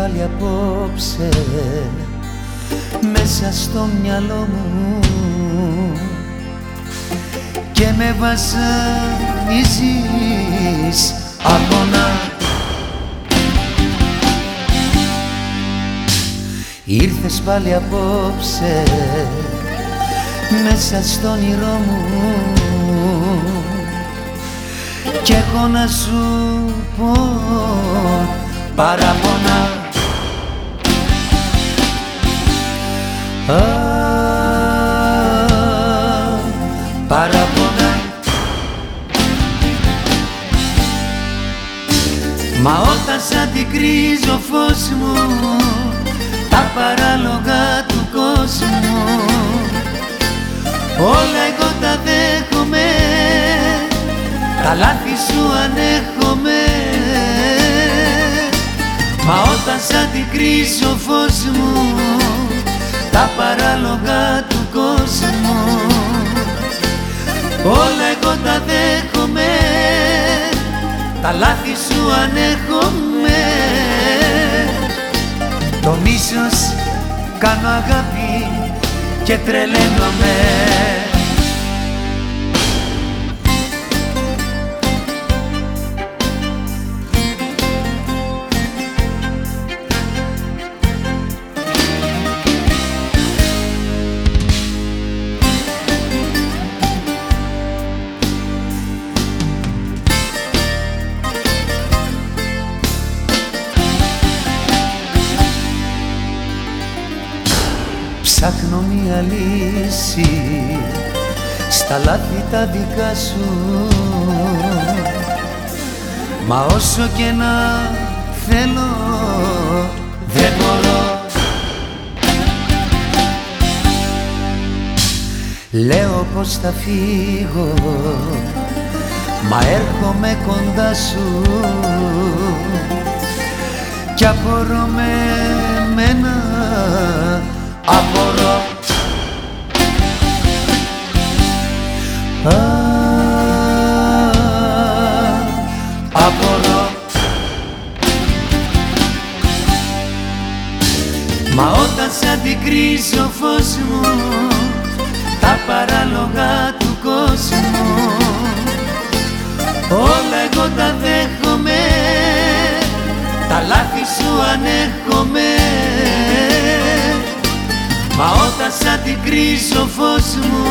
απόψε μέσα στο μυαλό μου. Και με βασανίζεις αγώνα. Ήρθες πάλι απόψε μέσα στο όνειρό μου. Κι έχω να σου πω παραπονά παραπονά. Μα όταν σαν την κρίζω φως μου τα παράλογα του κόσμου. Όλα εγώ τα δέχομαι τα λάθη σου ανέχομαι. Μα όταν σαν την κρίσω φως μου τα παράλογα του κόσμου. Όλα εγώ τα δέχομαι. Τα λάθη σου ανέχομαι. Το μίσος κάνω αγάπη και τρελαίνομαι Ψάχνω μια λύση στα λάθη τα δικά σου. Μα όσο και να θέλω δεν μπορώ. Λέω πως θα φύγω Μα έρχομαι κοντά σου. Κι απορώ με μένα απορώ. Α, απορώ. Μα όταν σαν την κρίσω φως μου τα παράλογα του κόσμου όλα εγώ τα δέχομαι τα λάθη σου ανέχομαι Μα όταν σαν την κρίσω φως μου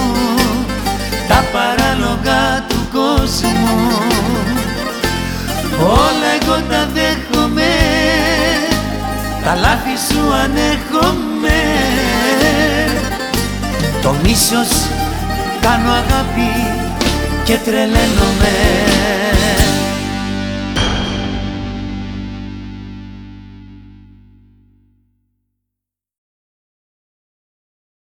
τα παράλογα του κόσμου. Όλα εγώ τα δέχομαι τα λάθη σου ανέχομαι. Το μίσος κάνω αγάπη και τρελαίνομαι